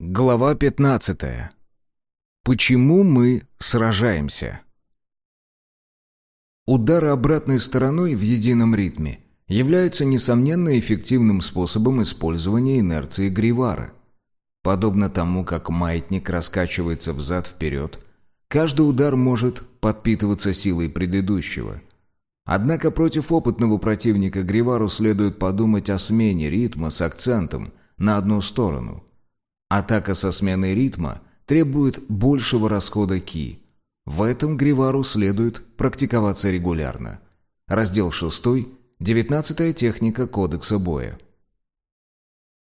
Глава 15. Почему мы сражаемся? Удары обратной стороной в едином ритме являются несомненно эффективным способом использования инерции Гривара. Подобно тому, как маятник раскачивается взад-вперед, каждый удар может подпитываться силой предыдущего. Однако против опытного противника Гривару следует подумать о смене ритма с акцентом на одну сторону – Атака со сменой ритма требует большего расхода ки. В этом Гривару следует практиковаться регулярно. Раздел 6. Девятнадцатая техника кодекса боя.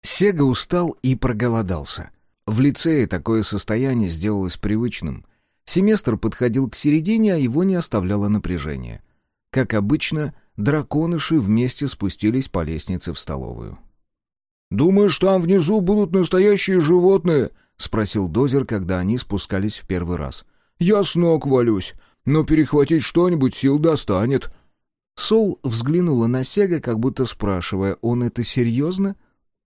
Сега устал и проголодался. В лицее такое состояние сделалось привычным. Семестр подходил к середине, а его не оставляло напряжение. Как обычно, драконыши вместе спустились по лестнице в столовую. «Думаешь, там внизу будут настоящие животные?» — спросил Дозер, когда они спускались в первый раз. «Я с ног валюсь, но перехватить что-нибудь сил достанет». Сол взглянула на Сега, как будто спрашивая, он это серьезно?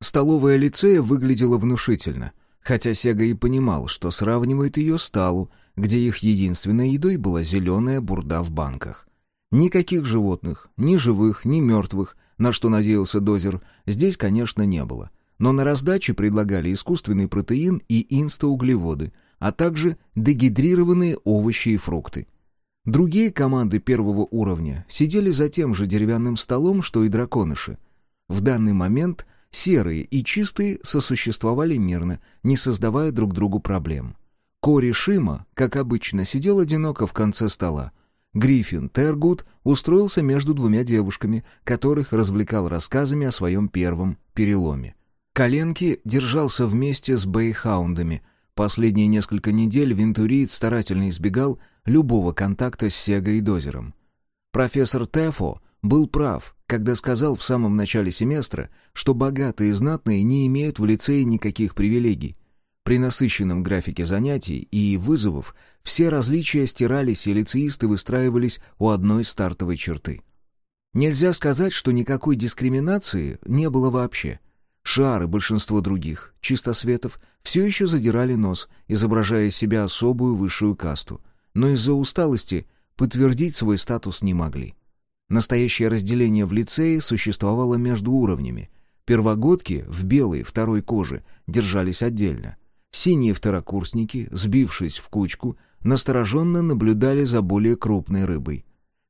Столовая лицея выглядела внушительно, хотя Сега и понимал, что сравнивает ее с Талу, где их единственной едой была зеленая бурда в банках. Никаких животных, ни живых, ни мертвых, на что надеялся Дозер, здесь, конечно, не было. Но на раздаче предлагали искусственный протеин и инстоуглеводы, а также дегидрированные овощи и фрукты. Другие команды первого уровня сидели за тем же деревянным столом, что и драконыши. В данный момент серые и чистые сосуществовали мирно, не создавая друг другу проблем. Кори Шима, как обычно, сидел одиноко в конце стола, Гриффин Тергут устроился между двумя девушками, которых развлекал рассказами о своем первом переломе. Коленки держался вместе с бейхаундами. Последние несколько недель Вентуриит старательно избегал любого контакта с Сегой и Дозером. Профессор Тефо был прав, когда сказал в самом начале семестра, что богатые и знатные не имеют в лицее никаких привилегий. При насыщенном графике занятий и вызовов все различия стирались, и лицеисты выстраивались у одной стартовой черты. Нельзя сказать, что никакой дискриминации не было вообще. Шар и большинство других, чистосветов, все еще задирали нос, изображая себя особую высшую касту, но из-за усталости подтвердить свой статус не могли. Настоящее разделение в лицее существовало между уровнями. Первогодки в белой второй коже держались отдельно, Синие второкурсники, сбившись в кучку, настороженно наблюдали за более крупной рыбой.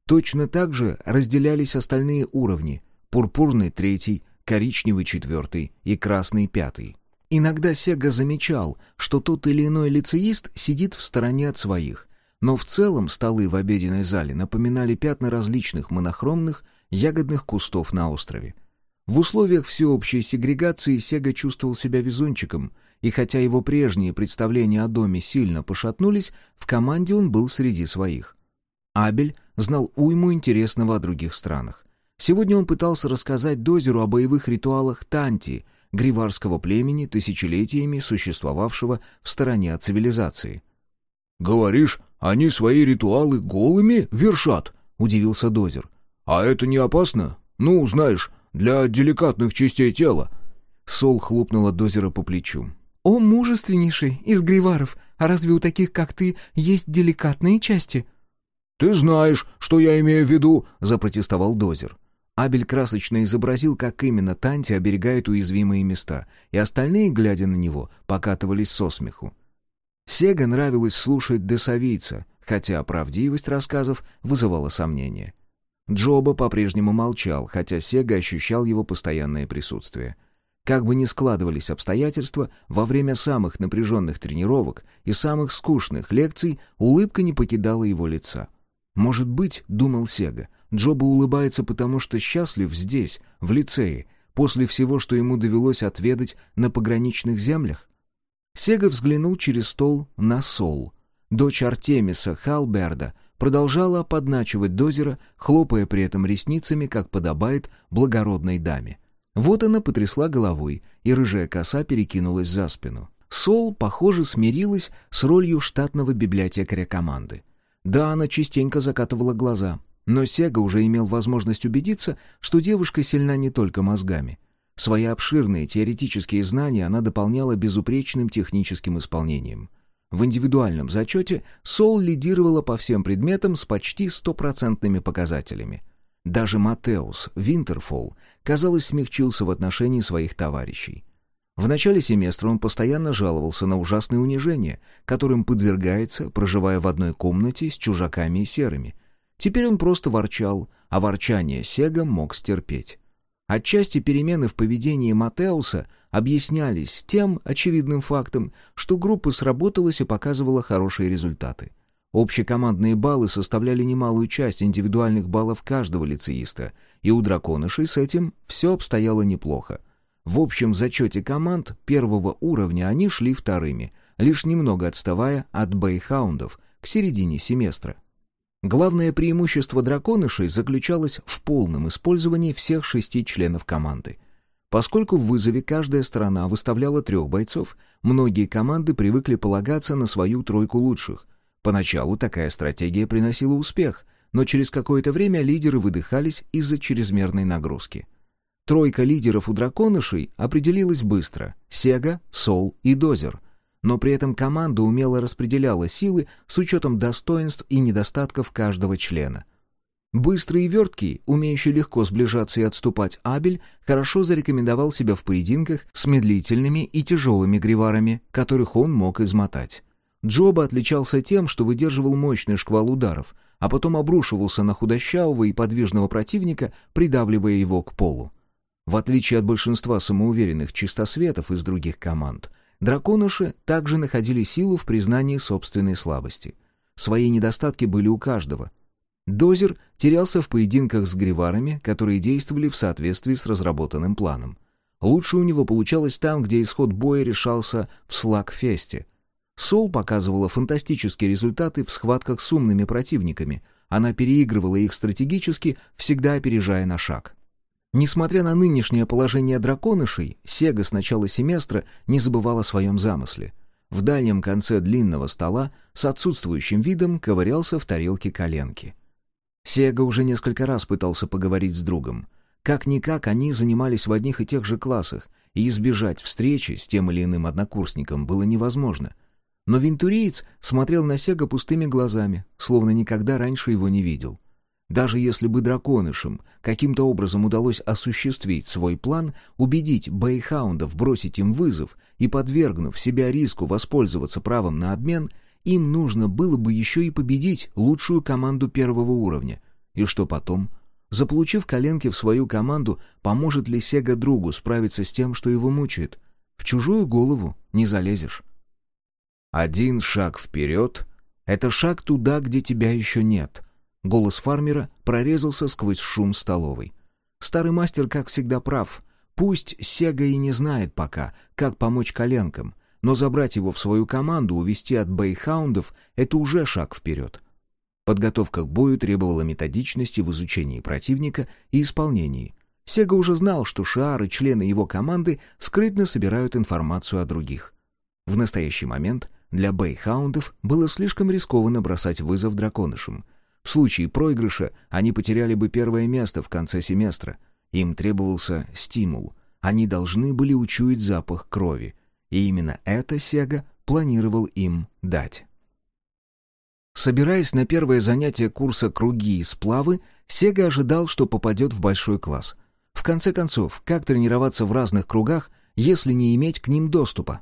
Точно так же разделялись остальные уровни — пурпурный третий, коричневый четвертый и красный пятый. Иногда Сега замечал, что тот или иной лицеист сидит в стороне от своих, но в целом столы в обеденной зале напоминали пятна различных монохромных ягодных кустов на острове. В условиях всеобщей сегрегации Сега чувствовал себя везунчиком, и хотя его прежние представления о доме сильно пошатнулись, в команде он был среди своих. Абель знал уйму интересного о других странах. Сегодня он пытался рассказать Дозеру о боевых ритуалах Танти, гриварского племени, тысячелетиями существовавшего в стороне от цивилизации. «Говоришь, они свои ритуалы голыми вершат?» — удивился Дозер. «А это не опасно? Ну, знаешь, для деликатных частей тела». Сол хлопнула Дозера по плечу. «О, мужественнейший из гриваров, а разве у таких, как ты, есть деликатные части?» «Ты знаешь, что я имею в виду», — запротестовал Дозер. Абель красочно изобразил, как именно Танти оберегает уязвимые места, и остальные, глядя на него, покатывались со смеху. Сега нравилось слушать десавийца, хотя правдивость рассказов вызывала сомнения. Джоба по-прежнему молчал, хотя Сега ощущал его постоянное присутствие — как бы ни складывались обстоятельства, во время самых напряженных тренировок и самых скучных лекций улыбка не покидала его лица. «Может быть, — думал Сега, — Джоба улыбается потому, что счастлив здесь, в лицее, после всего, что ему довелось отведать на пограничных землях?» Сега взглянул через стол на Сол. Дочь Артемиса Халберда продолжала подначивать Дозера, хлопая при этом ресницами, как подобает благородной даме. Вот она потрясла головой, и рыжая коса перекинулась за спину. Сол, похоже, смирилась с ролью штатного библиотекаря команды. Да, она частенько закатывала глаза, но Сега уже имел возможность убедиться, что девушка сильна не только мозгами. Свои обширные теоретические знания она дополняла безупречным техническим исполнением. В индивидуальном зачете Сол лидировала по всем предметам с почти стопроцентными показателями. Даже Матеус Винтерфолл, казалось, смягчился в отношении своих товарищей. В начале семестра он постоянно жаловался на ужасные унижения, которым подвергается, проживая в одной комнате с чужаками и серыми. Теперь он просто ворчал, а ворчание Сега мог стерпеть. Отчасти перемены в поведении Матеуса объяснялись тем очевидным фактом, что группа сработалась и показывала хорошие результаты. Общекомандные баллы составляли немалую часть индивидуальных баллов каждого лицеиста, и у драконышей с этим все обстояло неплохо. В общем зачете команд первого уровня они шли вторыми, лишь немного отставая от бейхаундов к середине семестра. Главное преимущество драконышей заключалось в полном использовании всех шести членов команды. Поскольку в вызове каждая сторона выставляла трех бойцов, многие команды привыкли полагаться на свою тройку лучших. Поначалу такая стратегия приносила успех, но через какое-то время лидеры выдыхались из-за чрезмерной нагрузки. Тройка лидеров у драконышей определилась быстро — Сега, Сол и Дозер — но при этом команда умело распределяла силы с учетом достоинств и недостатков каждого члена. Быстрый и верткий, умеющий легко сближаться и отступать Абель, хорошо зарекомендовал себя в поединках с медлительными и тяжелыми гриварами, которых он мог измотать. Джоба отличался тем, что выдерживал мощный шквал ударов, а потом обрушивался на худощавого и подвижного противника, придавливая его к полу. В отличие от большинства самоуверенных чистосветов из других команд — Драконыши также находили силу в признании собственной слабости. Свои недостатки были у каждого. Дозер терялся в поединках с гриварами, которые действовали в соответствии с разработанным планом. Лучше у него получалось там, где исход боя решался в слаг-фесте. Сол показывала фантастические результаты в схватках с умными противниками. Она переигрывала их стратегически, всегда опережая на шаг. Несмотря на нынешнее положение драконышей, Сега с начала семестра не забывал о своем замысле. В дальнем конце длинного стола с отсутствующим видом ковырялся в тарелке коленки. Сега уже несколько раз пытался поговорить с другом. Как-никак они занимались в одних и тех же классах, и избежать встречи с тем или иным однокурсником было невозможно. Но винтуриец смотрел на Сега пустыми глазами, словно никогда раньше его не видел. Даже если бы драконышам каким-то образом удалось осуществить свой план, убедить бейхаундов бросить им вызов и, подвергнув себя риску воспользоваться правом на обмен, им нужно было бы еще и победить лучшую команду первого уровня. И что потом? Заполучив коленки в свою команду, поможет ли Сега другу справиться с тем, что его мучает? В чужую голову не залезешь. Один шаг вперед — это шаг туда, где тебя еще нет — Голос фармера прорезался сквозь шум столовой. Старый мастер, как всегда, прав. Пусть Сега и не знает пока, как помочь коленкам, но забрать его в свою команду, увести от бейхаундов — это уже шаг вперед. Подготовка к бою требовала методичности в изучении противника и исполнении. Сега уже знал, что Шиар члены его команды скрытно собирают информацию о других. В настоящий момент для бейхаундов было слишком рискованно бросать вызов драконышам — в случае проигрыша они потеряли бы первое место в конце семестра. Им требовался стимул. Они должны были учуять запах крови. И именно это Сега планировал им дать. Собираясь на первое занятие курса «Круги и сплавы», Сега ожидал, что попадет в большой класс. В конце концов, как тренироваться в разных кругах, если не иметь к ним доступа?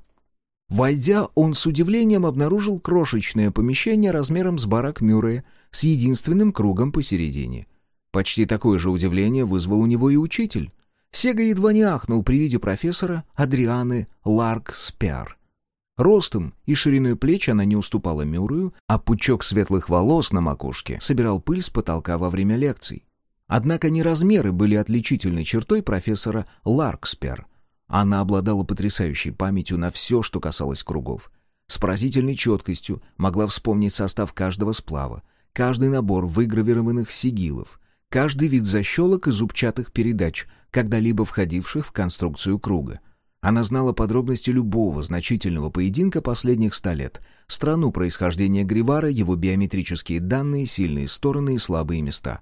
Войдя, он с удивлением обнаружил крошечное помещение размером с барак Мюррея с единственным кругом посередине. Почти такое же удивление вызвал у него и учитель. Сега едва не ахнул при виде профессора Адрианы Ларк Спяр. Ростом и шириной плеч она не уступала Мюррею, а пучок светлых волос на макушке собирал пыль с потолка во время лекций. Однако не размеры были отличительной чертой профессора Ларкспер. Она обладала потрясающей памятью на все, что касалось кругов. С поразительной четкостью могла вспомнить состав каждого сплава, каждый набор выгравированных сигилов, каждый вид защелок и зубчатых передач, когда-либо входивших в конструкцию круга. Она знала подробности любого значительного поединка последних ста лет, страну происхождения Гривара, его биометрические данные, сильные стороны и слабые места.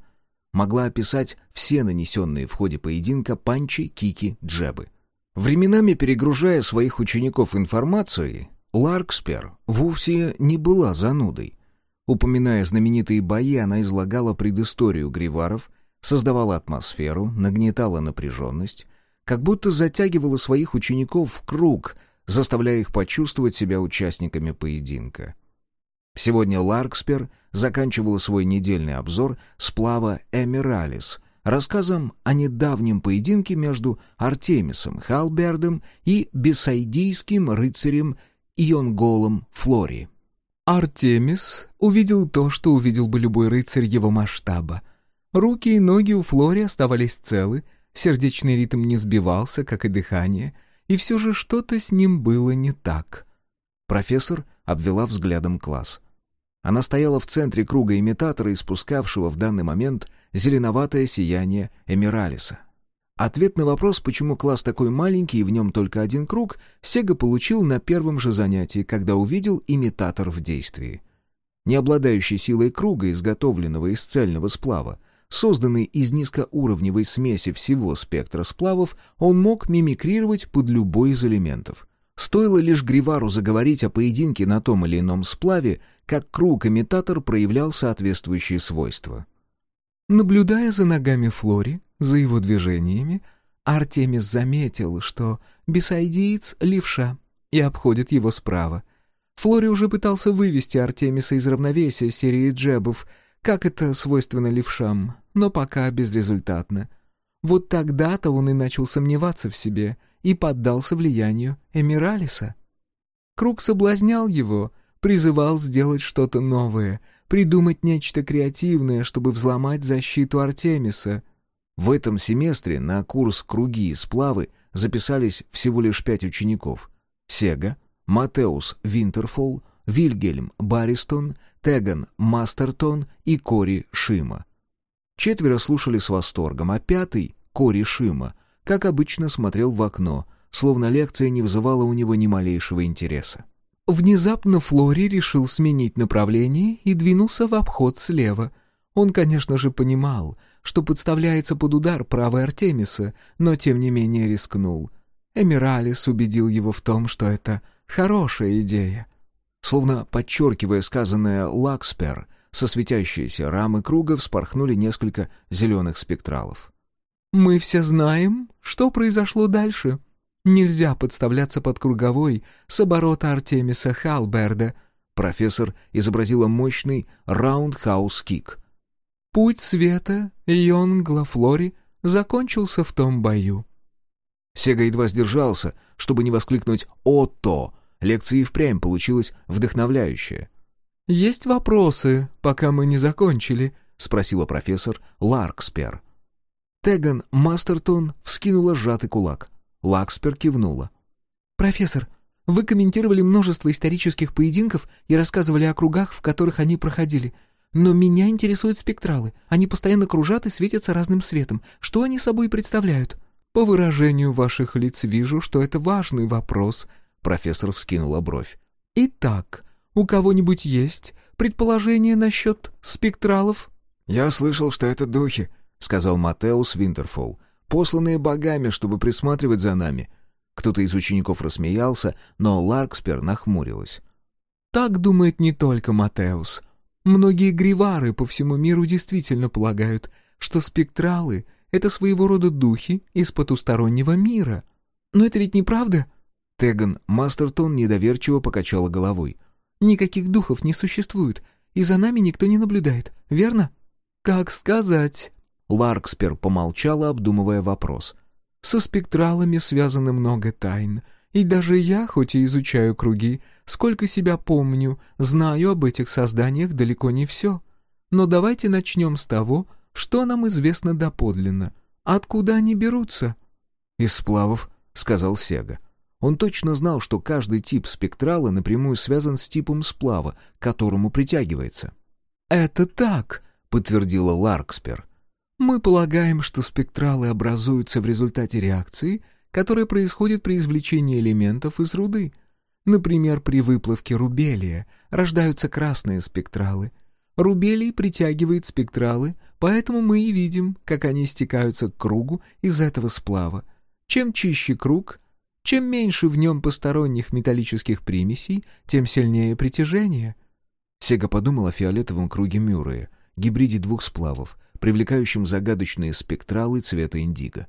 могла описать все нанесенные в ходе поединка панчи, кики, джебы. Временами перегружая своих учеников информацией, Ларкспер вовсе не была занудой. Упоминая знаменитые бои, она излагала предысторию гриваров, создавала атмосферу, нагнетала напряженность, как будто затягивала своих учеников в круг, заставляя их почувствовать себя участниками поединка. Сегодня Ларкспер заканчивала свой недельный обзор сплава «Эмиралис», рассказом о недавнем поединке между Артемисом Халбердом и бесайдийским рыцарем Ионголом Флори. Артемис увидел то, что увидел бы любой рыцарь его масштаба. Руки и ноги у Флори оставались целы, сердечный ритм не сбивался, как и дыхание, и все же что-то с ним было не так. Профессор обвела взглядом класс. Она стояла в центре круга имитатора, испускавшего в данный момент зеленоватое сияние Эмиралиса. Ответ на вопрос, почему класс такой маленький и в нем только один круг, Сега получил на первом же занятии, когда увидел имитатор в действии. Не обладающий силой круга, изготовленного из цельного сплава, созданный из низкоуровневой смеси всего спектра сплавов, он мог мимикрировать под любой из элементов. Стоило лишь Гривару заговорить о поединке на том или ином сплаве, как круг-имитатор проявлял соответствующие свойства. Наблюдая за ногами Флори, за его движениями, Артемис заметил, что бесайдиец — левша и обходит его справа. Флори уже пытался вывести Артемиса из равновесия серии джебов, как это свойственно левшам, но пока безрезультатно. Вот тогда-то он и начал сомневаться в себе — и поддался влиянию Эмиралиса. Круг соблазнял его, призывал сделать что-то новое, придумать нечто креативное, чтобы взломать защиту Артемиса. В этом семестре на курс «Круги и сплавы» записались всего лишь пять учеников. Сега, Матеус Винтерфолл, Вильгельм Баристон, Теган Мастертон и Кори Шима. Четверо слушали с восторгом, а пятый, Кори Шима, как обычно, смотрел в окно, словно лекция не вызывала у него ни малейшего интереса. Внезапно Флори решил сменить направление и двинулся в обход слева. Он, конечно же, понимал, что подставляется под удар правой Артемиса, но тем не менее рискнул. Эмиралис убедил его в том, что это хорошая идея. Словно подчеркивая сказанное «Лакспер», со светящейся рамы круга вспорхнули несколько зеленых спектралов. Мы все знаем, что произошло дальше. Нельзя подставляться под круговой с оборота Артемиса Халберда. Профессор изобразила мощный roundhouse kick. Путь света Йонгла Флори закончился в том бою. Сега едва сдержался, чтобы не воскликнуть «Отто!». Лекция и впрямь получилась вдохновляющая. «Есть вопросы, пока мы не закончили?» — спросила профессор Ларкспер. Теган Мастертон вскинула сжатый кулак. Лакспер кивнула. «Профессор, вы комментировали множество исторических поединков и рассказывали о кругах, в которых они проходили. Но меня интересуют спектралы. Они постоянно кружат и светятся разным светом. Что они собой представляют?» «По выражению ваших лиц вижу, что это важный вопрос», — профессор вскинула бровь. «Итак, у кого-нибудь есть предположение насчет спектралов?» «Я слышал, что это духи», — сказал Матеус Винтерфолл, — «посланные богами, чтобы присматривать за нами». Кто-то из учеников рассмеялся, но Ларкспер нахмурилась. «Так думает не только Матеус. Многие гривары по всему миру действительно полагают, что спектралы — это своего рода духи из потустороннего мира. Но это ведь неправда?» Теган Мастертон недоверчиво покачала головой. «Никаких духов не существует, и за нами никто не наблюдает, верно?» «Как сказать?» Ларкспер помолчала, обдумывая вопрос. «Со спектралами связано много тайн, и даже я, хоть и изучаю круги, сколько себя помню, знаю об этих созданиях далеко не все. Но давайте начнем с того, что нам известно доподлинно. Откуда они берутся?» «Из сплавов», — сказал Сега. Он точно знал, что каждый тип спектрала напрямую связан с типом сплава, к которому притягивается. «Это так», — подтвердила Ларкспер. Мы полагаем, что спектралы образуются в результате реакции, которая происходит при извлечении элементов из руды. Например, при выплавке рубелия рождаются красные спектралы. Рубелий притягивает спектралы, поэтому мы и видим, как они стекаются к кругу из этого сплава. Чем чище круг, чем меньше в нем посторонних металлических примесей, тем сильнее притяжение. Сега подумал о фиолетовом круге Мюррея, гибриде двух сплавов, привлекающем загадочные спектралы цвета индиго.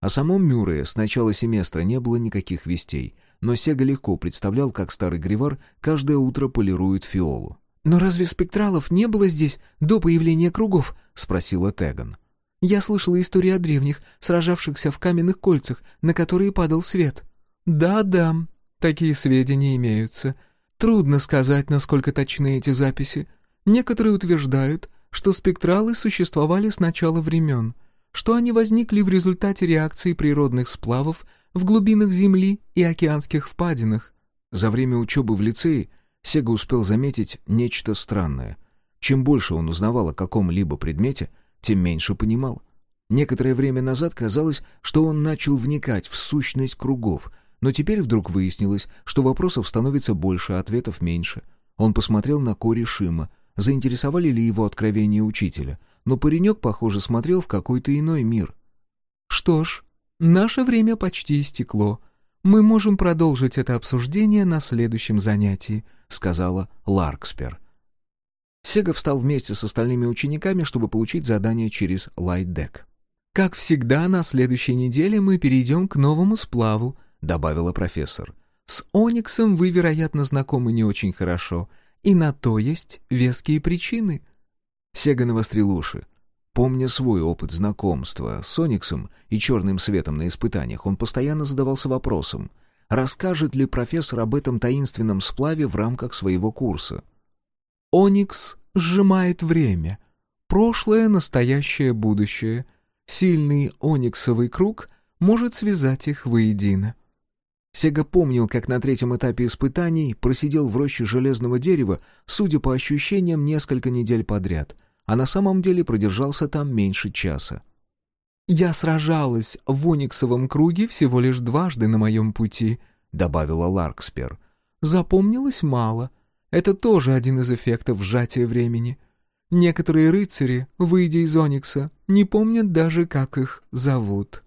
О самом Мюррее с начала семестра не было никаких вестей, но Сега легко представлял, как старый Гривар каждое утро полирует фиолу. «Но разве спектралов не было здесь до появления кругов?» — спросила Теган. «Я слышала истории о древних, сражавшихся в каменных кольцах, на которые падал свет». «Да-да, такие сведения имеются. Трудно сказать, насколько точны эти записи. Некоторые утверждают, что спектралы существовали с начала времен, что они возникли в результате реакции природных сплавов в глубинах Земли и океанских впадинах. За время учебы в лицее Сега успел заметить нечто странное. Чем больше он узнавал о каком-либо предмете, тем меньше понимал. Некоторое время назад казалось, что он начал вникать в сущность кругов, но теперь вдруг выяснилось, что вопросов становится больше, а ответов меньше. Он посмотрел на Кори Шима, заинтересовали ли его откровения учителя, но паренек, похоже, смотрел в какой-то иной мир. «Что ж, наше время почти истекло. Мы можем продолжить это обсуждение на следующем занятии», — сказала Ларкспер. Сега встал вместе с остальными учениками, чтобы получить задание через лайтдек. «Как всегда, на следующей неделе мы перейдем к новому сплаву», — добавила профессор. «С Ониксом вы, вероятно, знакомы не очень хорошо, и на то есть веские причины». Сега навострил. Помня свой опыт знакомства с Ониксом и черным светом на испытаниях, он постоянно задавался вопросом, расскажет ли профессор об этом таинственном сплаве в рамках своего курса. «Оникс сжимает время. Прошлое, настоящее, будущее. Сильный ониксовый круг может связать их воедино. Сега помнил, как на третьем этапе испытаний просидел в роще железного дерева, судя по ощущениям, несколько недель подряд, а на самом деле продержался там меньше часа. «Я сражалась в Ониксовом круге всего лишь дважды на моем пути», — добавила Ларкспер. «Запомнилось мало. Это тоже один из эффектов сжатия времени. Некоторые рыцари, выйдя из Оникса, не помнят даже, как их зовут».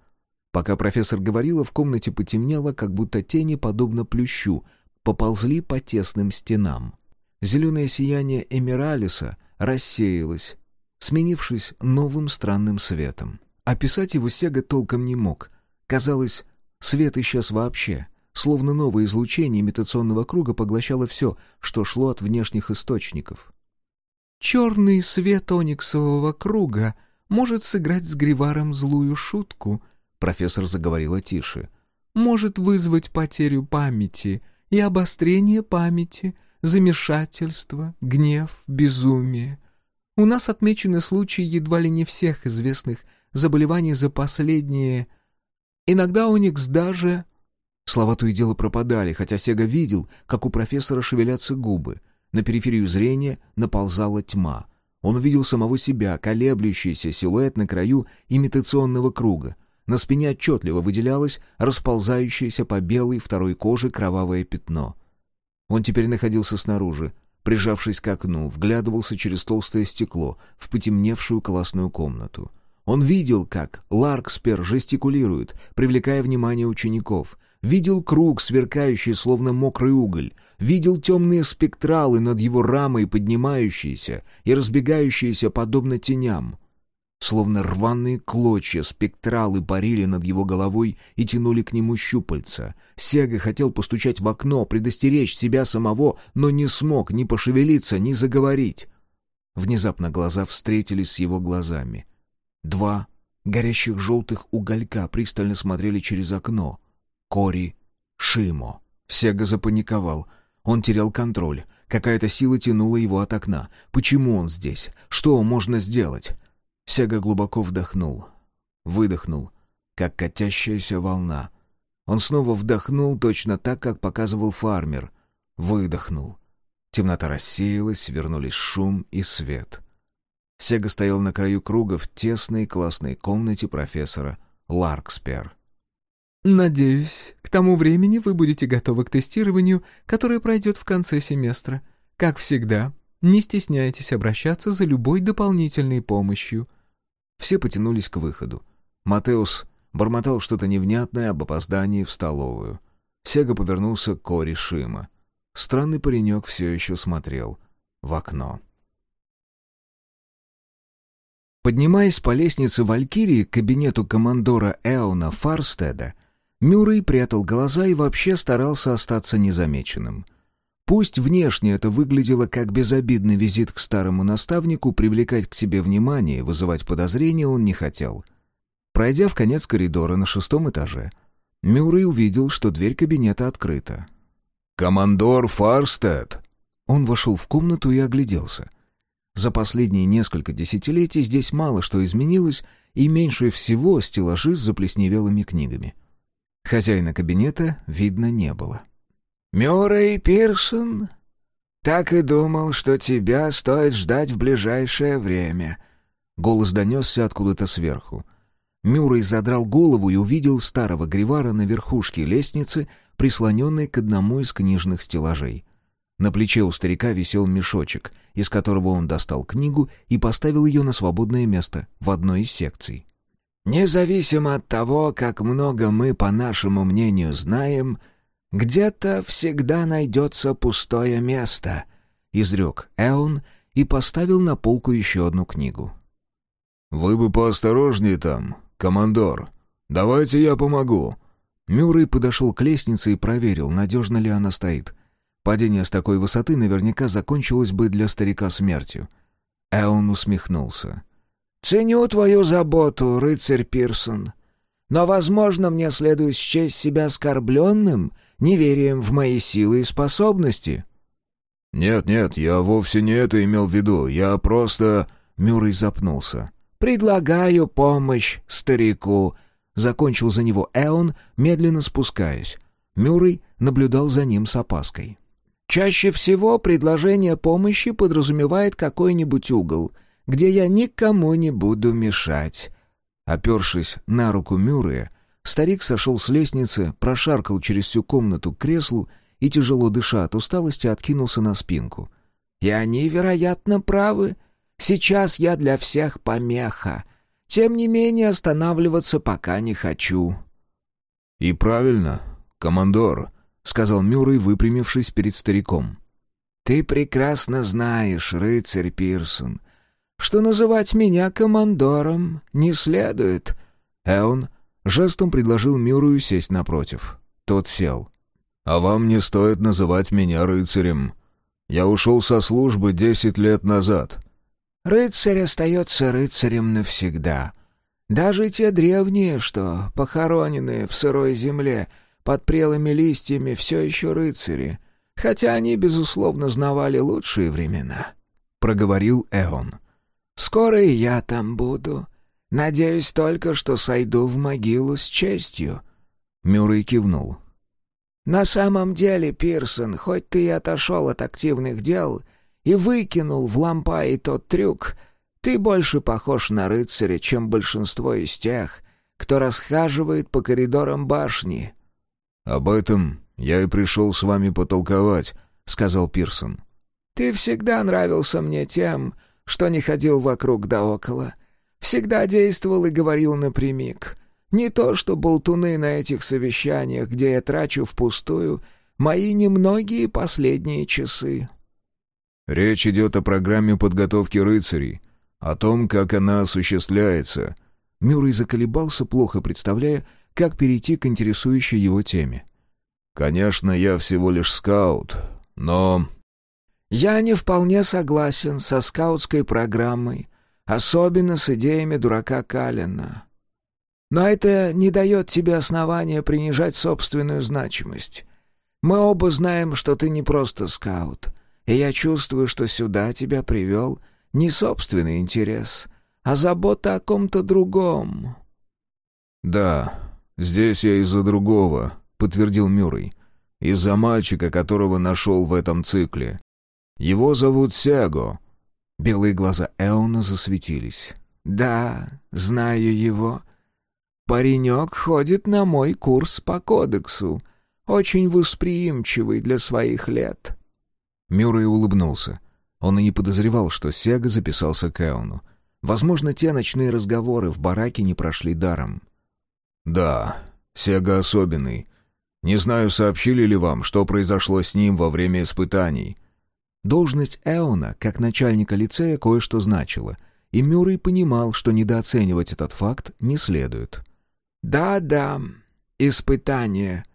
Пока профессор говорила, в комнате потемнело, как будто тени, подобно плющу, поползли по тесным стенам. Зеленое сияние Эмиралиса рассеялось, сменившись новым странным светом. Описать его Сега толком не мог. Казалось, свет исчез вообще, словно новое излучение имитационного круга поглощало все, что шло от внешних источников. «Черный свет ониксового круга может сыграть с Гриваром злую шутку», Профессор заговорила тише. «Может вызвать потерю памяти и обострение памяти, замешательство, гнев, безумие. У нас отмечены случаи едва ли не всех известных заболеваний за последние... Иногда Оникс даже...» Слова то и дело пропадали, хотя Сега видел, как у профессора шевелятся губы. На периферию зрения наползала тьма. Он увидел самого себя, колеблющийся силуэт на краю имитационного круга. На спине отчетливо выделялось расползающееся по белой второй коже кровавое пятно. Он теперь находился снаружи, прижавшись к окну, вглядывался через толстое стекло в потемневшую классную комнату. Он видел, как Ларкспер жестикулирует, привлекая внимание учеников. Видел круг, сверкающий, словно мокрый уголь. Видел темные спектралы над его рамой, поднимающиеся и разбегающиеся подобно теням. Словно рваные клочья спектралы парили над его головой и тянули к нему щупальца. Сега хотел постучать в окно, предостеречь себя самого, но не смог ни пошевелиться, ни заговорить. Внезапно глаза встретились с его глазами. Два горящих желтых уголька пристально смотрели через окно. Кори, Шимо. Сега запаниковал. Он терял контроль. Какая-то сила тянула его от окна. Почему он здесь? Что можно сделать? Сега глубоко вдохнул, выдохнул, как катящаяся волна. Он снова вдохнул точно так, как показывал фармер. Выдохнул. Темнота рассеялась, вернулись шум и свет. Сега стоял на краю круга в тесной классной комнате профессора Ларкспер. «Надеюсь, к тому времени вы будете готовы к тестированию, которое пройдет в конце семестра. Как всегда, Не стесняйтесь обращаться за любой дополнительной помощью». Все потянулись к выходу. Матеус бормотал что-то невнятное об опоздании в столовую. Сега повернулся к Кори Шима. Странный паренек все еще смотрел в окно. Поднимаясь по лестнице Валькирии к кабинету командора Эона Фарстеда, Мюррей прятал глаза и вообще старался остаться незамеченным. Пусть внешне это выглядело как безобидный визит к старому наставнику, привлекать к себе внимание и вызывать подозрения он не хотел. Пройдя в конец коридора на шестом этаже, Мюррей увидел, что дверь кабинета открыта. «Командор Фарстед!» Он вошел в комнату и огляделся — за последние несколько десятилетий здесь мало что изменилось, и меньше всего стеллажи с заплесневелыми книгами. Хозяина кабинета видно не было. «Мюррей Пирсон? Так и думал, что тебя стоит ждать в ближайшее время». Голос донесся откуда-то сверху. Мюррей задрал голову и увидел старого гривара на верхушке лестницы, прислоненной к одному из книжных стеллажей. На плече у старика висел мешочек, из которого он достал книгу и поставил ее на свободное место в одной из секций. «Независимо от того, как много мы, по нашему мнению, знаем, где-то всегда найдется пустое место», — изрек Эон и поставил на полку еще одну книгу. «Вы бы поосторожнее там, командор. Давайте я помогу». Мюррей подошел к лестнице и проверил, надежно ли она стоит. Падение с такой высоты наверняка закончилось бы для старика смертью. Эон усмехнулся. «Ценю твою заботу, рыцарь Пирсон. Но, возможно, мне следует счесть себя оскорбленным неверием в мои силы и способности». «Нет-нет, я вовсе не это имел в виду. Я просто...» Мюррей запнулся. «Предлагаю помощь старику», — закончил за него Эон, медленно спускаясь. Мюррей наблюдал за ним с опаской. Чаще всего предложение помощи подразумевает какой-нибудь угол, где я никому не буду мешать». Опершись на руку Мюррея, старик сошел с лестницы, прошаркал через всю комнату к креслу и, тяжело дыша от усталости, откинулся на спинку. «И они, вероятно, правы. Сейчас я для всех помеха. Тем не менее, останавливаться пока не хочу». «И правильно, командор», — сказал Мюррей, выпрямившись перед стариком. «Ты прекрасно знаешь, рыцарь Пирсон, что называть меня командором не следует». Эон жестом предложил Мюррею сесть напротив. Тот сел. «А вам не стоит называть меня рыцарем. Я ушел со службы десять лет назад». «Рыцарь остается рыцарем навсегда. Даже те древние, что похоронены в сырой земле, — под прелыми листьями все еще рыцари, хотя они, безусловно, знавали лучшие времена», — проговорил Эон. «Скоро и я там буду. Надеюсь только, что сойду в могилу с честью». Мюррей кивнул. «На самом деле, Пирсон, хоть ты и отошел от активных дел и выкинул в лампа тот трюк, ты больше похож на рыцаря, чем большинство из тех, кто расхаживает по коридорам башни». «Об этом я и пришел с вами потолковать», — сказал Пирсон. «Ты всегда нравился мне тем, что не ходил вокруг да около. Всегда действовал и говорил напрямик. Не то, что болтуны на этих совещаниях, где я трачу впустую мои немногие последние часы». «Речь идет о программе подготовки рыцарей, о том, как она осуществляется». Мюррей заколебался, плохо представляя, как перейти к интересующей его теме. «Конечно, я всего лишь скаут, но...» «Я не вполне согласен со скаутской программой, особенно с идеями дурака Калина. Но это не дает тебе основания принижать собственную значимость. Мы оба знаем, что ты не просто скаут, и я чувствую, что сюда тебя привел не собственный интерес, а забота о ком-то другом». «Да, «Здесь я из-за другого», — подтвердил Мюррей. «Из-за мальчика, которого нашел в этом цикле. Его зовут Сяго». Белые глаза Эона засветились. «Да, знаю его. Паренек ходит на мой курс по кодексу. Очень восприимчивый для своих лет». Мюррей улыбнулся. Он и не подозревал, что Сега записался к Эону. Возможно, те ночные разговоры в бараке не прошли даром. «Да, Сега особенный. Не знаю, сообщили ли вам, что произошло с ним во время испытаний». Должность Эона, как начальника лицея, кое-что значила, и Мюррей понимал, что недооценивать этот факт не следует. «Да-да, испытания.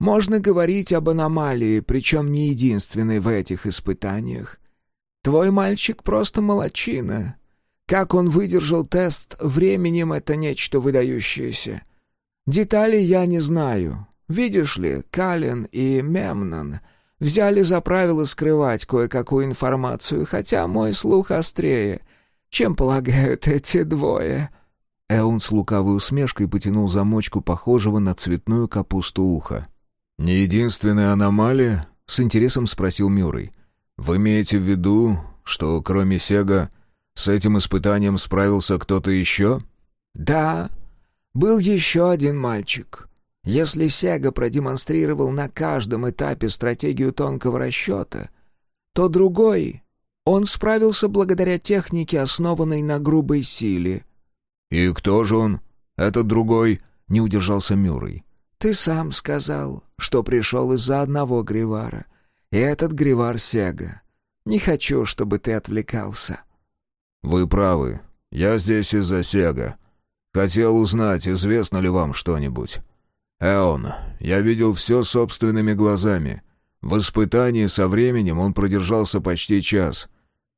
Можно говорить об аномалии, причем не единственной в этих испытаниях. Твой мальчик просто молочина. Как он выдержал тест временем — это нечто выдающееся. Деталей я не знаю. Видишь ли, Калин и Мемнон взяли за правило скрывать кое-какую информацию, хотя мой слух острее, чем полагают эти двое». Эун с лукавой усмешкой потянул замочку похожего на цветную капусту уха. «Не единственная аномалия?» — с интересом спросил Мюррей. «Вы имеете в виду, что кроме Сега с этим испытанием справился кто-то еще?» «Да, был еще один мальчик. Если Сега продемонстрировал на каждом этапе стратегию тонкого расчета, то другой, он справился благодаря технике, основанной на грубой силе». «И кто же он, этот другой?» — не удержался Мюррей. «Ты сам сказал, что пришел из-за одного Гривара, и этот Гривар Сега. Не хочу, чтобы ты отвлекался». «Вы правы. Я здесь из-за Сега. Хотел узнать, известно ли вам что-нибудь. Эон, я видел все собственными глазами. В испытании со временем он продержался почти час.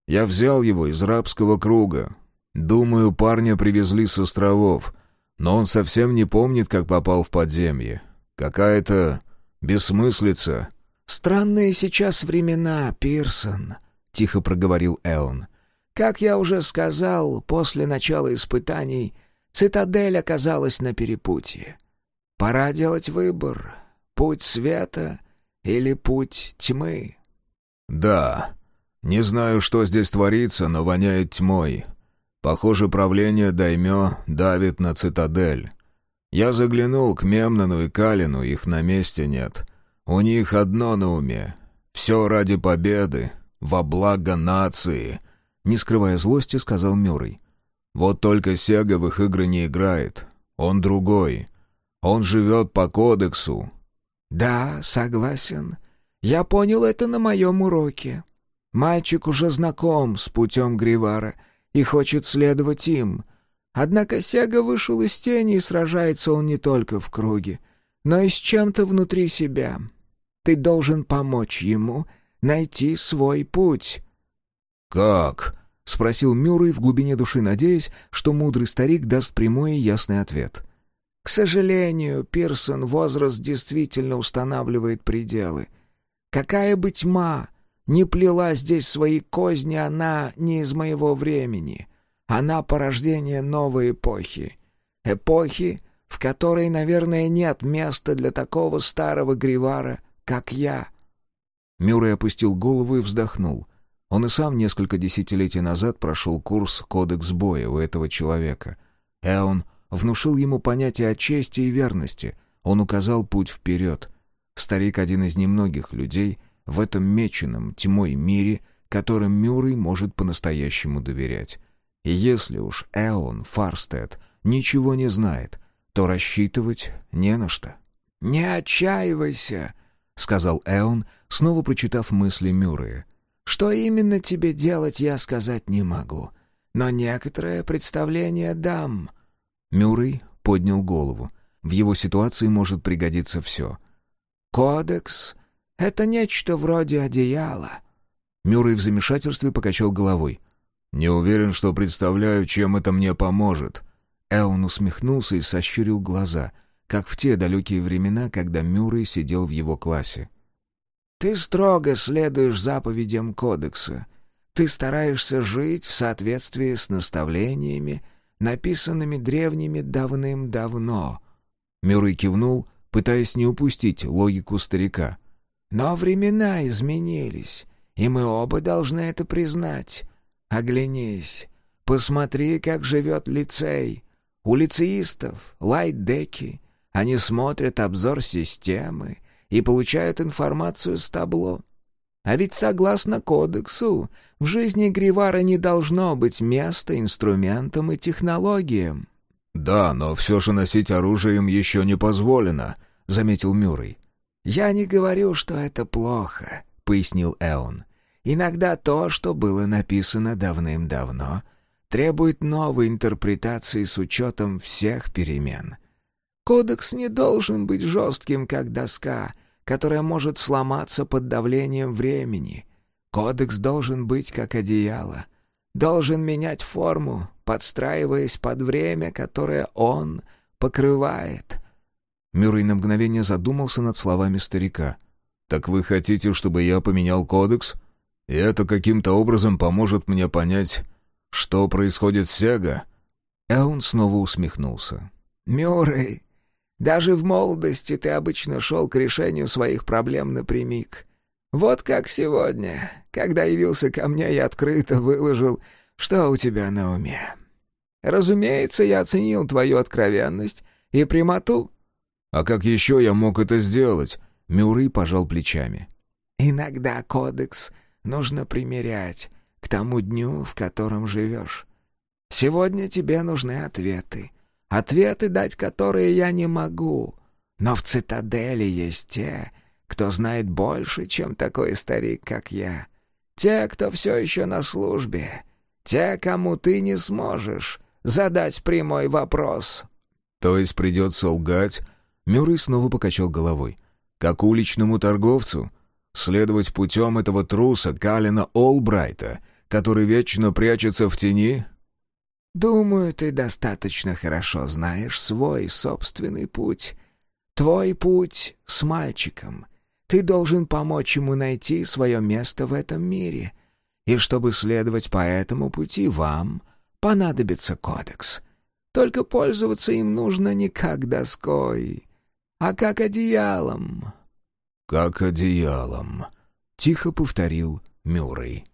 Я взял его из рабского круга. Думаю, парня привезли с островов» но он совсем не помнит, как попал в подземье. Какая-то бессмыслица». «Странные сейчас времена, Пирсон», — тихо проговорил Эон. «Как я уже сказал, после начала испытаний цитадель оказалась на перепутье. Пора делать выбор. Путь света или путь тьмы?» «Да. Не знаю, что здесь творится, но воняет тьмой. Похоже, правление Даймё давит на цитадель. Я заглянул к Мемнану и Калину, их на месте нет. У них одно на уме. Все ради победы, во благо нации. Не скрывая злости, сказал Мюррей. Вот только Сега в их игры не играет. Он другой. Он живет по кодексу. «Да, согласен. Я понял это на моем уроке. Мальчик уже знаком с путем Гривара — и хочет следовать им. Однако Сега вышел из тени, и сражается он не только в круге, но и с чем-то внутри себя. Ты должен помочь ему найти свой путь». «Как?» — спросил Мюррей в глубине души, надеясь, что мудрый старик даст прямой и ясный ответ. «К сожалению, Пирсон возраст действительно устанавливает пределы. Какая бы тьма не плела здесь свои козни она не из моего времени. Она порождение новой эпохи. Эпохи, в которой, наверное, нет места для такого старого гривара, как я». Мюррей опустил голову и вздохнул. Он и сам несколько десятилетий назад прошел курс «Кодекс боя» у этого человека. Эон внушил ему понятие о чести и верности. Он указал путь вперед. Старик — один из немногих людей, в этом меченом тьмой мире, которым Мюррей может по-настоящему доверять. И если уж Эон Фарстед ничего не знает, то рассчитывать не на что. «Не отчаивайся», — сказал Эон, снова прочитав мысли Мюррея. «Что именно тебе делать, я сказать не могу, но некоторое представление дам». Мюррей поднял голову. В его ситуации может пригодиться все. «Кодекс это нечто вроде одеяла». Мюррей в замешательстве покачал головой. «Не уверен, что представляю, чем это мне поможет». Эон усмехнулся и сощурил глаза, как в те далекие времена, когда Мюррей сидел в его классе. «Ты строго следуешь заповедям Кодекса. Ты стараешься жить в соответствии с наставлениями, написанными древними давным-давно». Мюррей кивнул, пытаясь не упустить логику старика. Но времена изменились, и мы оба должны это признать. Оглянись, посмотри, как живет лицей. У лицеистов лайт-деки, они смотрят обзор системы и получают информацию с табло. А ведь согласно кодексу, в жизни Гривара не должно быть места инструментам и технологиям». «Да, но все же носить оружие им еще не позволено», — заметил Мюррей. «Я не говорю, что это плохо», — пояснил Эон. «Иногда то, что было написано давным-давно, требует новой интерпретации с учетом всех перемен. Кодекс не должен быть жестким, как доска, которая может сломаться под давлением времени. Кодекс должен быть как одеяло, должен менять форму, подстраиваясь под время, которое он покрывает». Мюррей на мгновение задумался над словами старика. «Так вы хотите, чтобы я поменял кодекс? И это каким-то образом поможет мне понять, что происходит с Сега?» Эун снова усмехнулся. «Мюррей, даже в молодости ты обычно шел к решению своих проблем напрямик. Вот как сегодня, когда явился ко мне и открыто выложил, что у тебя на уме. Разумеется, я оценил твою откровенность и прямоту». «А как еще я мог это сделать?» Мюррей пожал плечами. «Иногда кодекс нужно примерять к тому дню, в котором живешь. Сегодня тебе нужны ответы. Ответы дать которые я не могу. Но в цитадели есть те, кто знает больше, чем такой старик, как я. Те, кто все еще на службе. Те, кому ты не сможешь задать прямой вопрос». «То есть придется лгать?» Мюррей снова покачал головой. «Как уличному торговцу? Следовать путем этого труса Калина Олбрайта, который вечно прячется в тени?» «Думаю, ты достаточно хорошо знаешь свой собственный путь. Твой путь с мальчиком. Ты должен помочь ему найти свое место в этом мире. И чтобы следовать по этому пути, вам понадобится кодекс. Только пользоваться им нужно не как доской, а как одеялом». «Как одеялом», — тихо повторил Мюррей.